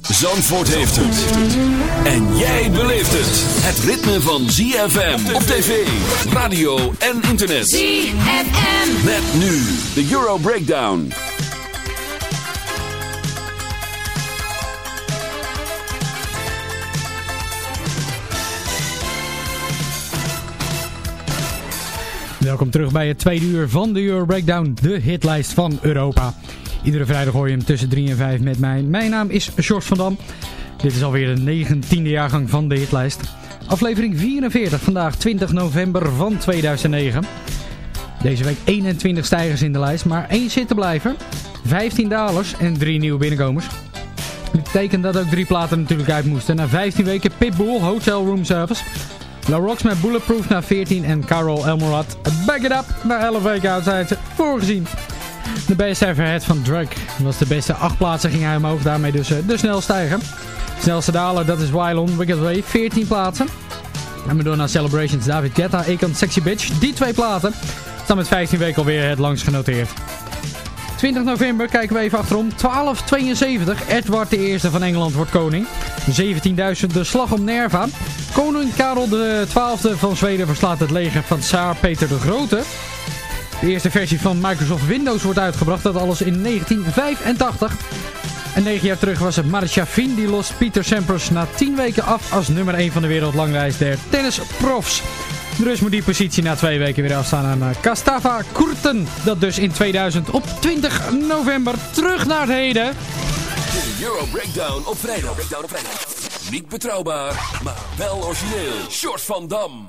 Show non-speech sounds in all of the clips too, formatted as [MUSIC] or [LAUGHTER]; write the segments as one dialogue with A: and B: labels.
A: Zandvoort heeft het. En jij beleeft het. Het ritme van ZFM op tv, radio en internet.
B: ZFM.
A: Met nu de Euro Breakdown.
C: Welkom terug bij het tweede uur van de Euro Breakdown, de hitlijst van Europa. Iedere vrijdag hoor je hem tussen 3 en 5 met mij. Mijn naam is George van Dam. Dit is alweer de 19e jaargang van de hitlijst. Aflevering 44, vandaag 20 november van 2009. Deze week 21 stijgers in de lijst, maar één zit te blijven. 15 dalers en 3 nieuwe binnenkomers. Dit betekent dat ook drie platen natuurlijk uit moesten. Na 15 weken Pitbull, Hotel Room Service. La Rocks met Bulletproof na 14 en Carol Elmorat, Back It Up na 11 weken outside ze voorgezien. De best ever van Drake was de beste 8 plaatsen, ging hij omhoog, daarmee dus de snel stijgen. Snelste daler, dat is Wylon, Wicked Way, 14 plaatsen. En Madonna Celebrations, David Guetta, Akon, Sexy Bitch, die twee platen staan met 15 weken alweer het langst genoteerd. 20 november kijken we even achterom. 1272. Edward I van Engeland wordt koning. 17.000 de slag om Nerva. Koning Karel XII van Zweden verslaat het leger van Tsaar Peter de Grote. De eerste versie van Microsoft Windows wordt uitgebracht. Dat alles in 1985. En 9 jaar terug was het Marcia Fin die lost Peter Sampras na 10 weken af als nummer 1 van de wereldlanglijst der tennisprofs. De Rus moet die positie na twee weken weer afstaan aan eh, Kastava Kurten. Dat dus in 2000 op 20 november terug naar het heden.
A: De Euro Breakdown op vrijdag. Breakdown op vrijdag. Niet betrouwbaar, maar wel origineel. Short van Dam.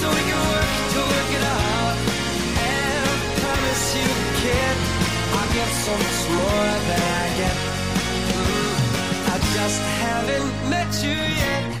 D: you, I'll get so much more than I get. I just haven't met you yet.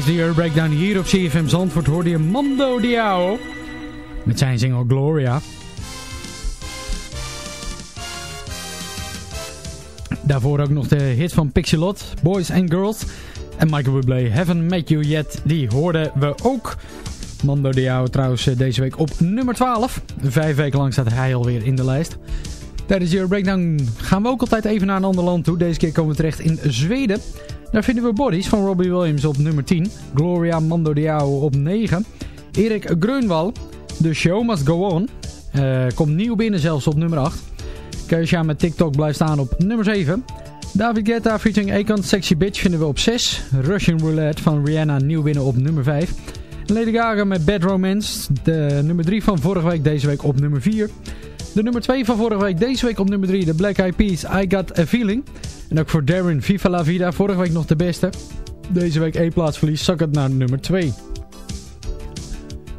C: Tijdens de Euro Breakdown hier op CFM Zandvoort hoorde je Mando Diao met zijn single Gloria. Daarvoor ook nog de hit van Pixelot, Boys and Girls. En Michael Bublé, Haven't Met You Yet, die hoorden we ook. Mando Diao trouwens eh, deze week op nummer 12. Vijf weken lang staat hij alweer in de lijst. Tijdens de Euro Breakdown gaan we ook altijd even naar een ander land toe. Deze keer komen we terecht in Zweden. Daar vinden we Bodies van Robbie Williams op nummer 10. Gloria Mando Diao op 9. Erik Grunwald, The Show Must Go On. Eh, komt nieuw binnen zelfs op nummer 8. Keisha met TikTok blijft staan op nummer 7. David Guetta featuring Akon Sexy Bitch vinden we op 6. Russian Roulette van Rihanna nieuw binnen op nummer 5. Lady Gaga met Bad Romance. De nummer 3 van vorige week deze week op nummer 4. De nummer 2 van vorige week deze week op nummer 3. De Black Eyed Peas I Got A Feeling. En ook voor Darren Viva La Vida. Vorige week nog de beste. Deze week één plaatsverlies. Zak het naar nummer 2.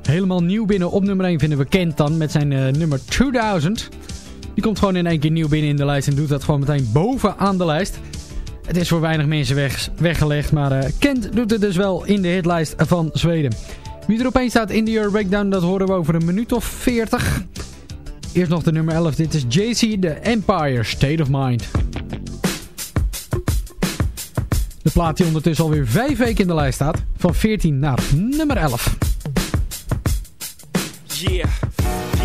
C: Helemaal nieuw binnen op nummer 1 vinden we Kent dan met zijn uh, nummer 2000. Die komt gewoon in één keer nieuw binnen in de lijst en doet dat gewoon meteen bovenaan de lijst. Het is voor weinig mensen weg, weggelegd, maar uh, Kent doet het dus wel in de hitlijst van Zweden. Wie er opeens staat in de Euro Breakdown, dat horen we over een minuut of 40. Eerst nog de nummer 11, dit is JC, The Empire, State of Mind. De plaat die ondertussen alweer 5 weken in de lijst staat, van 14 naar nummer 11.
E: Yeah.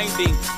E: grinding.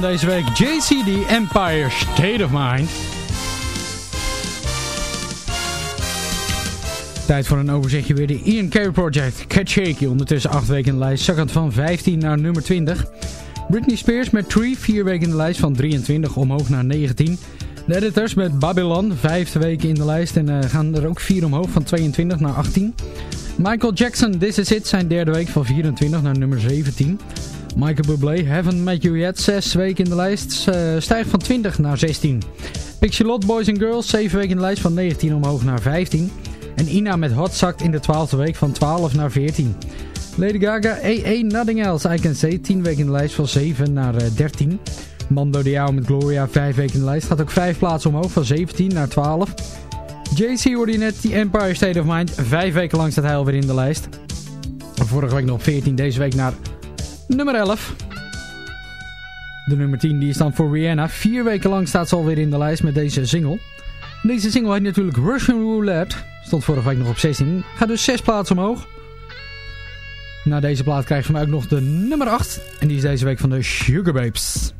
C: Van deze week, JCD Empire State of Mind. Tijd voor een overzichtje weer. De Ian Project, Catch Shaky. Ondertussen 8 weken in de lijst, zakkend van 15 naar nummer 20. Britney Spears met Tree, 4 weken in de lijst van 23 omhoog naar 19. De Editors met Babylon, vijfde weken in de lijst en eh, gaan er ook 4 omhoog van 22 naar 18. Michael Jackson, This Is It, zijn derde week van 24 naar nummer 17. Michael Bublé, Haven't Met You Yet, 6 weken in de lijst, eh, stijgt van 20 naar 16. Pixie Lot, Boys and Girls, 7 weken in de lijst van 19 omhoog naar 15. En Ina met Hot zakt in de 12e week van 12 naar 14. Lady Gaga, AA Nothing Else, I Can Say, 10 weken in de lijst van 7 naar eh, 13. Mando Diao met Gloria, 5 weken in de lijst, gaat ook 5 plaatsen omhoog van 17 naar 12. JC hoorde je The Empire State of Mind, 5 weken lang staat hij alweer in de lijst. Vorige week nog 14, deze week naar nummer 11. De nummer 10 die is dan voor Rihanna. Vier weken lang staat ze alweer in de lijst met deze single. Deze single heet natuurlijk Russian Roulette. Stond vorige week nog op 16. Gaat dus 6 plaatsen omhoog. Na deze plaat krijg je van mij ook nog de nummer 8. En die is deze week van de Sugar Babes.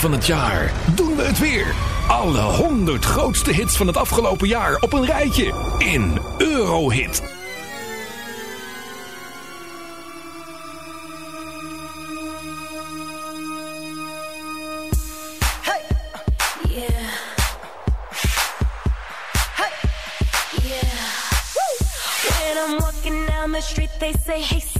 F: Van het jaar doen we het weer. Alle 100 grootste hits van het afgelopen jaar op een rijtje in Eurohit.
B: Yeah. Hey. Yeah. When I'm walking down the street, they say, hey.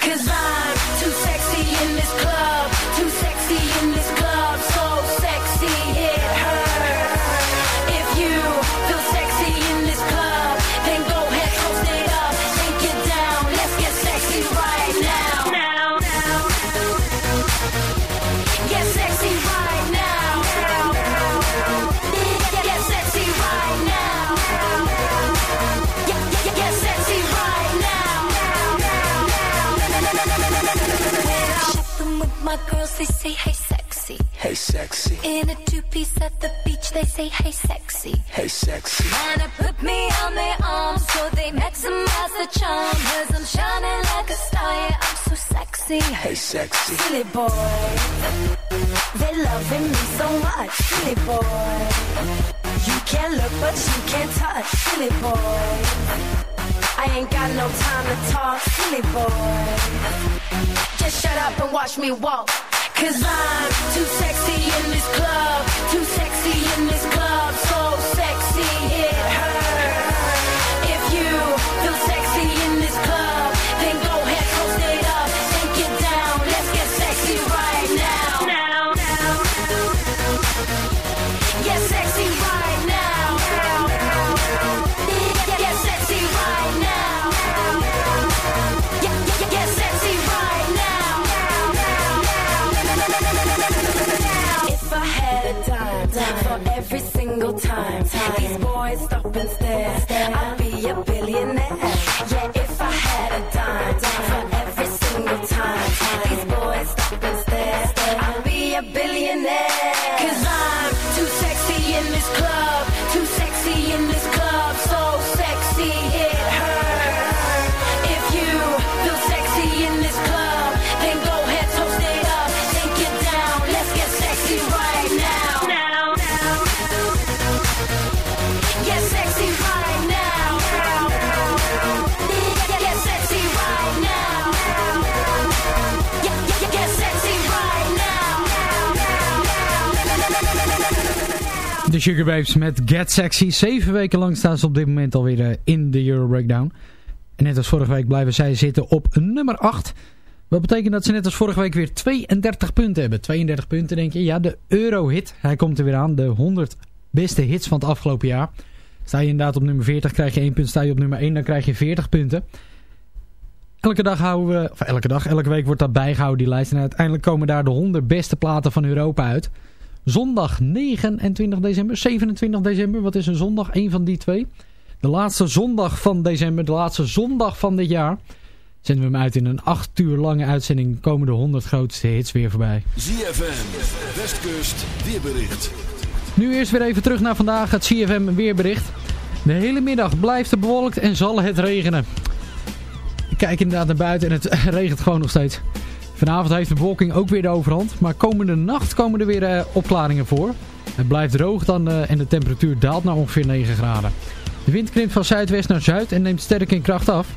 B: Cause I'm too sexy in this club, too sexy in this club, so sexy. If you feel sexy in this club, girls, they say, hey, sexy.
D: Hey, sexy.
B: In a two-piece at the beach, they say, hey, sexy.
D: Hey, sexy.
B: Trying to put me on their arms so they maximize the charm. Cause I'm shining like a star, yeah, I'm so sexy.
D: Hey, sexy.
B: Silly boy, they loving me so much. Silly boy, you can't look but you can't touch. Silly boy, I ain't got no time to talk. Silly boy, just shut up and watch me walk. Cause I'm too sexy in this club, too sexy in this club, so sexy single time these boys stop and stare, I'd be a billionaire.
C: De Sugar Babes met Get Sexy. Zeven weken lang staan ze op dit moment alweer eh, in de Euro Breakdown. En net als vorige week blijven zij zitten op nummer 8. Wat betekent dat ze net als vorige week weer 32 punten hebben. 32 punten denk je. Ja, de Euro-hit. Hij komt er weer aan. De 100 beste hits van het afgelopen jaar. Sta je inderdaad op nummer 40 krijg je 1 punt. Sta je op nummer 1 dan krijg je 40 punten. Elke dag houden we, of elke dag, elke week wordt dat bijgehouden die lijst. En uiteindelijk komen daar de 100 beste platen van Europa uit. Zondag 29 december, 27 december, wat is een zondag? Eén van die twee. De laatste zondag van december, de laatste zondag van dit jaar. Zenden we hem uit in een 8 uur lange uitzending. Komen de 100 grootste hits weer voorbij.
A: ZFM, Westkust, weerbericht.
C: Nu eerst weer even terug naar vandaag, het CFM weerbericht. De hele middag blijft het bewolkt en zal het regenen. Ik kijk inderdaad naar buiten en het [LAUGHS] regent gewoon nog steeds. Vanavond heeft de bewolking ook weer de overhand. Maar komende nacht komen er weer eh, opklaringen voor. Het blijft droog dan eh, en de temperatuur daalt naar ongeveer 9 graden. De wind krimpt van zuidwest naar zuid en neemt sterk in kracht af.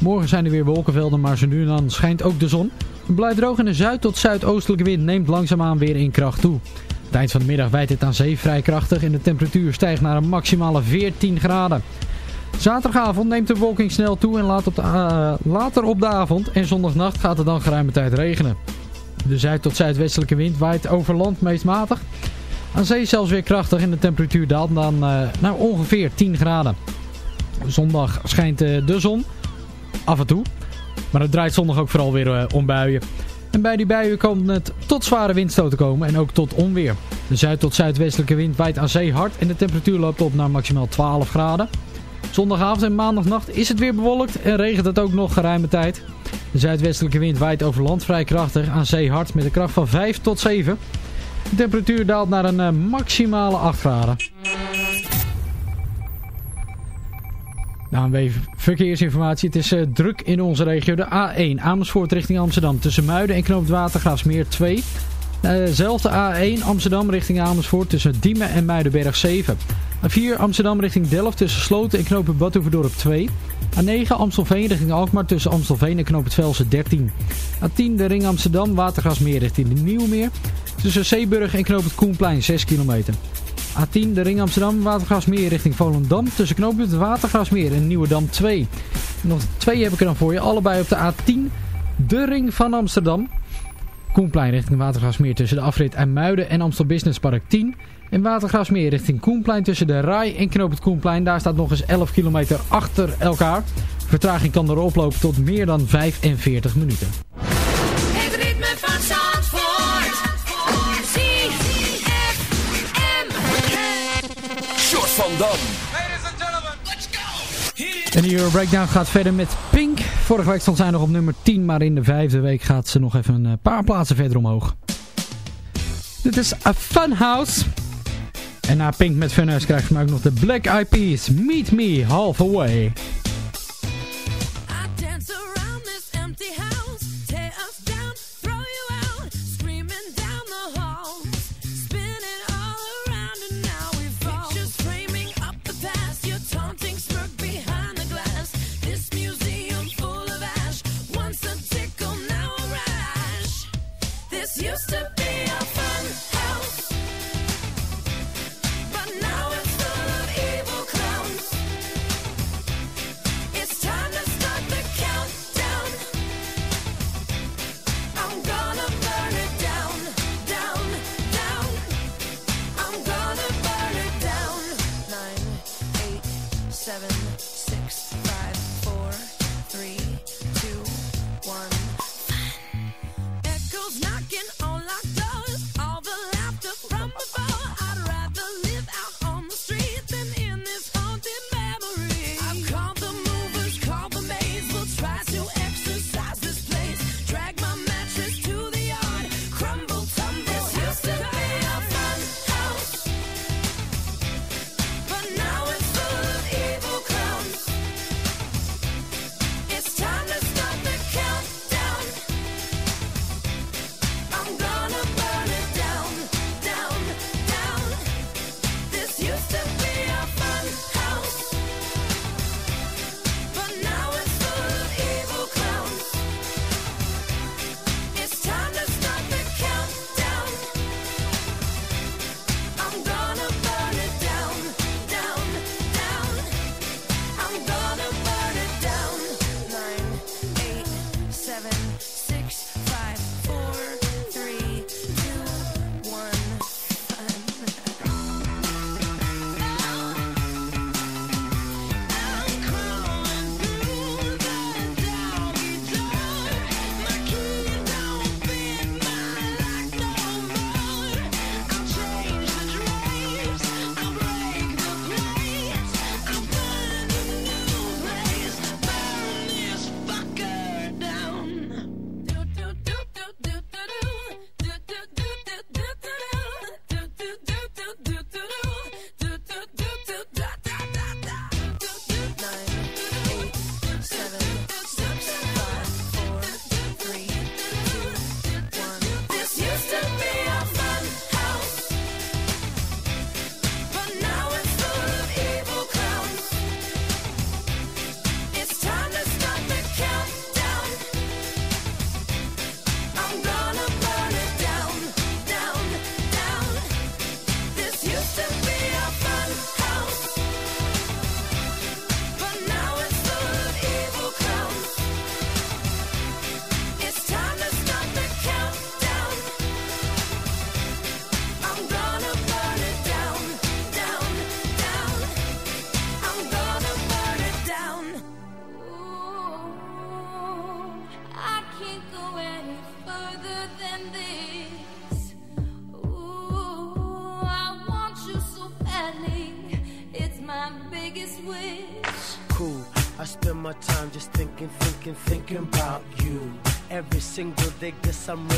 C: Morgen zijn er weer wolkenvelden, maar zo nu en dan schijnt ook de zon. Het blijft droog en de zuid- tot zuidoostelijke wind neemt langzaamaan weer in kracht toe. Het eind van de middag wijdt het aan zee vrij krachtig en de temperatuur stijgt naar een maximale 14 graden. Zaterdagavond neemt de bewolking snel toe en laat op de, eh, later op de avond en zondagnacht gaat het dan geruime tijd regenen. De zuid- tot zuidwestelijke wind waait over land meest matig. Aan zee zelfs weer krachtig en de temperatuur daalt dan eh, naar ongeveer 10 graden. Zondag schijnt eh, de zon, af en toe. Maar het draait zondag ook vooral weer om buien. En bij die buien kan het tot zware windstoten komen en ook tot onweer. De zuid- tot zuidwestelijke wind waait aan zee hard en de temperatuur loopt op naar maximaal 12 graden. Zondagavond en maandagnacht is het weer bewolkt en regent het ook nog geruime tijd. De zuidwestelijke wind waait over land vrij krachtig aan zee hard met een kracht van 5 tot 7. De temperatuur daalt naar een eh, maximale 8 graden. ANW Verkeersinformatie. Het is uh, druk in onze regio. De A1 Amersfoort richting Amsterdam tussen Muiden en Knoop Watergraafsmeer 2. Dezelfde A1 Amsterdam richting Amersfoort tussen Diemen en Muidenberg 7. A4 Amsterdam richting Delft tussen Sloten en Knoop Badhoevedorp 2. A9 Amstelveen richting Alkmaar tussen Amstelveen en Knoop het Velsen 13. A10 de ring Amsterdam Watergasmeer richting Nieuwmeer. Tussen Zeeburg en Knoop het Koenplein 6 kilometer. A10 de ring Amsterdam Watergasmeer richting Volendam. Tussen Knoop het Watergasmeer en Nieuwedam 2. Nog twee heb ik er dan voor je. Allebei op de A10 de ring van Amsterdam. Koenplein richting Watergasmeer tussen de afrit IJmuiden en Amstel Business Park 10. En Watergasmeer richting Koenplein tussen de Rai en Knoop het Koenplein. Daar staat nog eens 11 kilometer achter elkaar. Vertraging kan er oplopen tot meer dan 45 minuten.
B: Het ritme van Zandvoort. ZFM.
A: Short van Dam.
C: En de Euro Breakdown gaat verder met Pink. Vorige week stond zij nog op nummer 10, maar in de vijfde week gaat ze nog even een eh, paar plaatsen verder omhoog. Dit is A Fun House. En na Pink met Funhouse krijgt ze ook nog de Black Eyed Peas. Meet Me Halfway.
G: some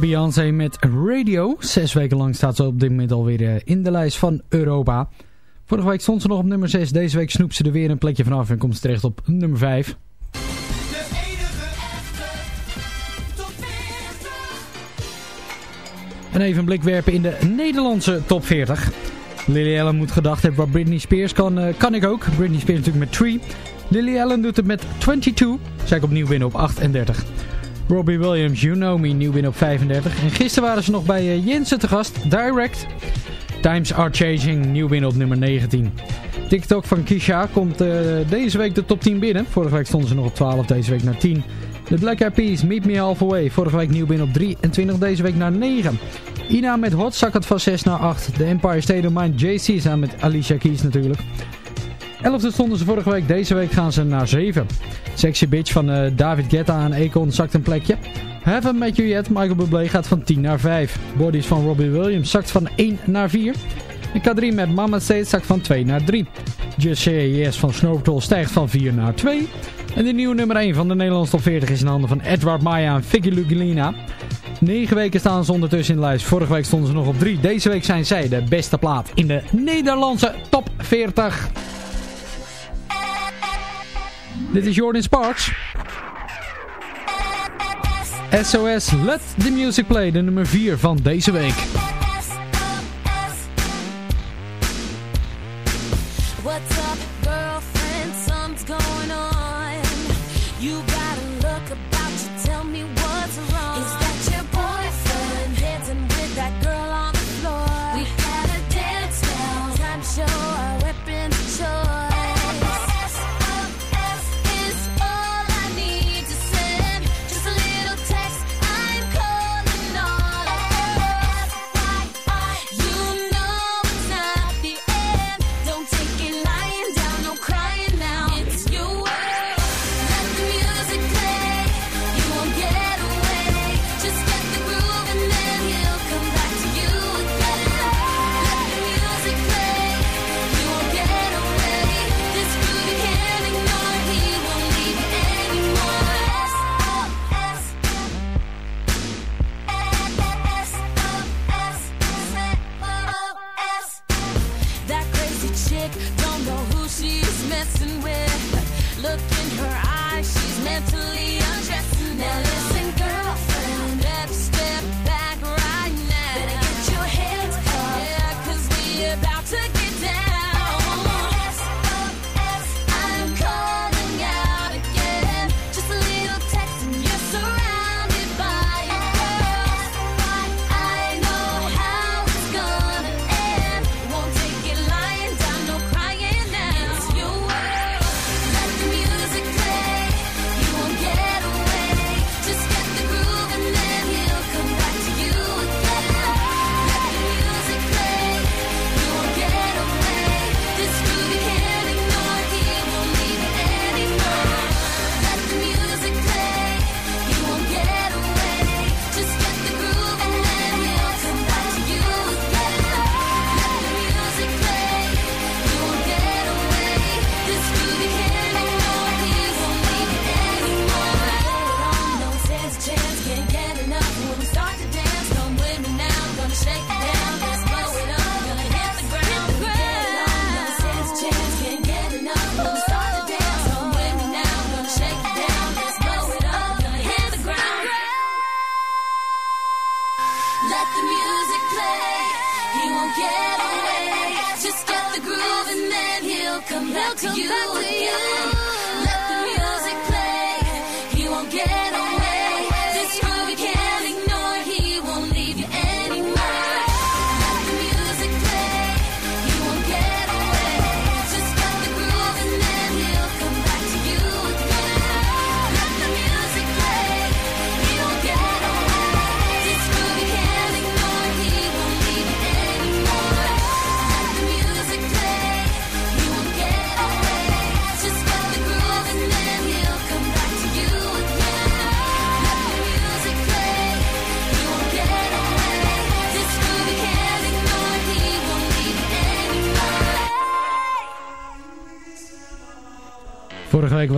C: Beyoncé met Radio. Zes weken lang staat ze op dit moment alweer eh, in de lijst van Europa. Vorige week stond ze nog op nummer 6. Deze week snoept ze er weer een plekje vanaf en komt ze terecht op nummer 5. En even een blik werpen in de Nederlandse top 40. Lily Allen moet gedacht hebben wat Britney Spears kan, eh, kan ik ook. Britney Spears natuurlijk met 3. Lily Allen doet het met 22. Zij komt opnieuw binnen op 38. Robbie Williams, You Know Me, nieuw binnen op 35. En gisteren waren ze nog bij eh, Jensen te gast, Direct. Times Are Changing, nieuw binnen op nummer 19. TikTok van Kisha komt eh, deze week de top 10 binnen. Vorige week stonden ze nog op 12, deze week naar 10. De Black Eyed Peas, Meet Me Halfway, vorige week nieuw binnen op 23, deze week naar 9. Ina met Hot zak het van 6 naar 8. The Empire State of Mind, JC samen met Alicia Keys natuurlijk. 11e stonden ze vorige week, deze week gaan ze naar 7. Sexy Bitch van eh, David Guetta en Akon zakt een plekje. Haven't Met You Yet, Michael Bublé gaat van 10 naar 5. Bodies van Robbie Williams zakt van 1 naar 4. En K3 met Mama Say zakt van 2 naar 3. Just Say Yes van Snow Patrol stijgt van 4 naar 2. En de nieuwe nummer 1 van de Nederlandse top 40 is in handen van Edward Maya en Vicky Lugolina. 9 weken staan ze ondertussen in de lijst. Vorige week stonden ze nog op 3. Deze week zijn zij de beste plaat in de Nederlandse top 40. Dit is Jordan Sparks. SOS Let the Music Play, de nummer 4 van deze week.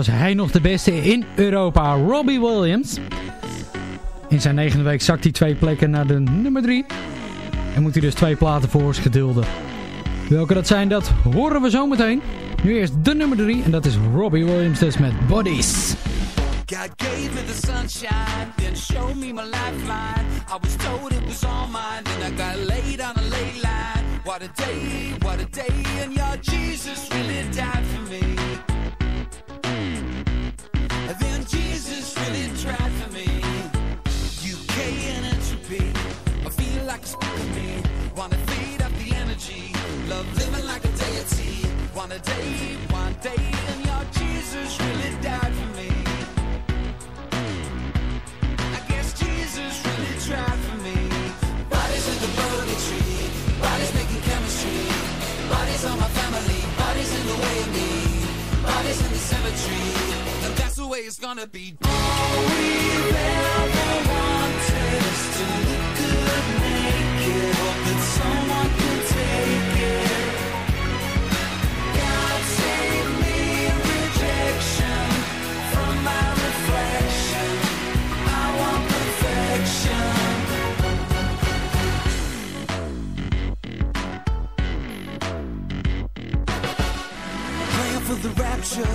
C: Was hij nog de beste in Europa, Robbie Williams. In zijn negende week zakt hij twee plekken naar de nummer 3. En moet hij dus twee platen voor ons gedulden. Welke dat zijn, dat horen we zo meteen. Nu eerst de nummer 3 en dat is Robbie Williams dus met Bodies.
H: God gave me the sunshine, then showed me my lifeline. I was told it was all mine, then I got laid on a ley line. What a day, what a day, and your Jesus really died for me. Then Jesus really tried for me. UK entropy, I feel like. Wanna feed up the energy, love living like a deity. Day, one day, and your Jesus really died for me. I guess Jesus really tried for me. Bodies in the bodies making chemistry. Bodies on my family, bodies in the way of me. Bodies in the cemetery, it's gonna be. All we've ever wanted is to look good naked. Hope that someone can take it. God save me rejection from my reflection. I want perfection. Praying for the rapture,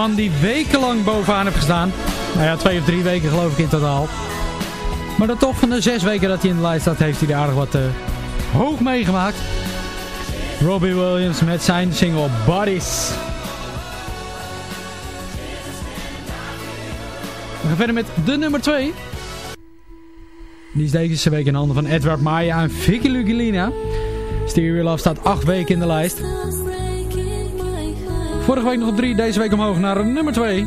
I: man die wekenlang bovenaan heeft gestaan. Nou ja, twee of drie weken geloof ik in totaal. Maar dan toch van de zes weken dat hij in de lijst staat, heeft hij er aardig wat eh, hoog meegemaakt. Robbie Williams met zijn single Bodies. We gaan verder met de nummer 2. Die is deze week in handen van Edward Maya en Vicky Lugilina. Stereo Love staat acht weken in de lijst. Vorige week nog op 3, deze week omhoog naar nummer 2.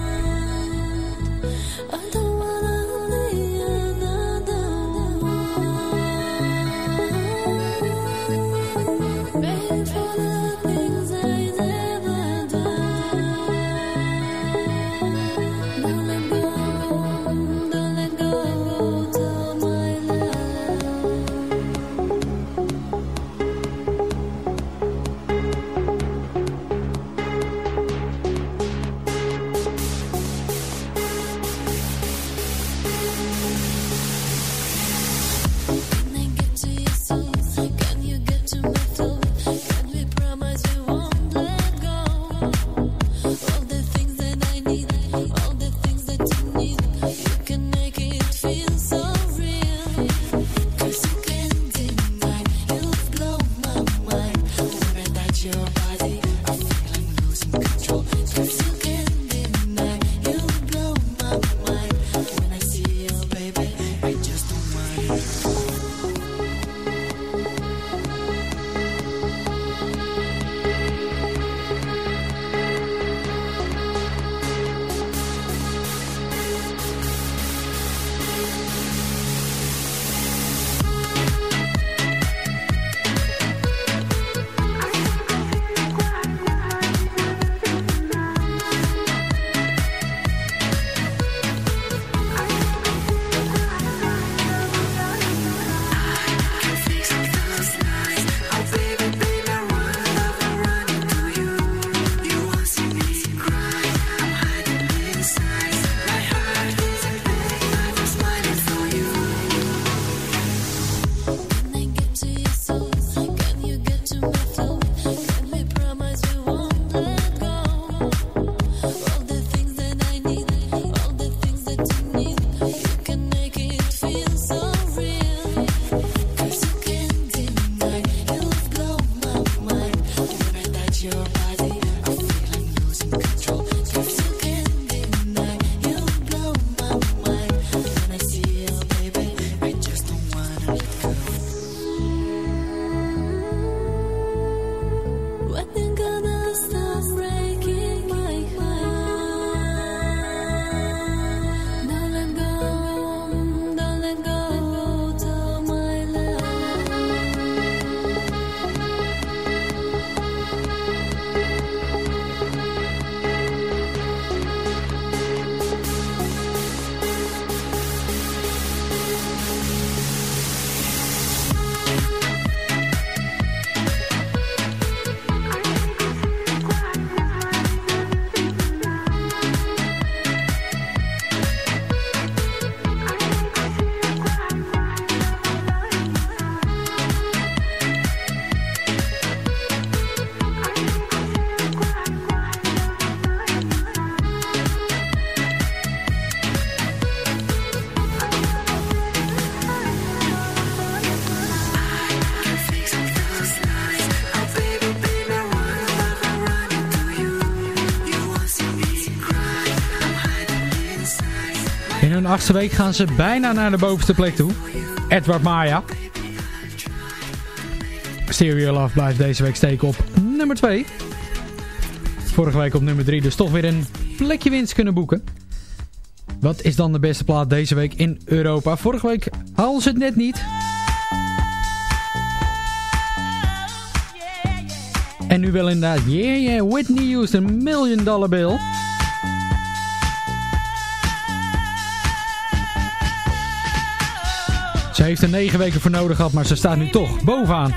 I: Hun achtste week gaan ze bijna naar de bovenste plek toe. Edward Maya. Stereo Love blijft deze week steken op nummer 2. Vorige week op nummer 3, dus toch weer een plekje winst kunnen boeken. Wat is dan de beste plaat deze week in Europa? Vorige week haalden ze het net niet.
C: En nu wel inderdaad, yeah yeah, Whitney Houston, Million Dollar Bill. Heeft er negen weken voor nodig gehad, maar ze staat nu toch bovenaan.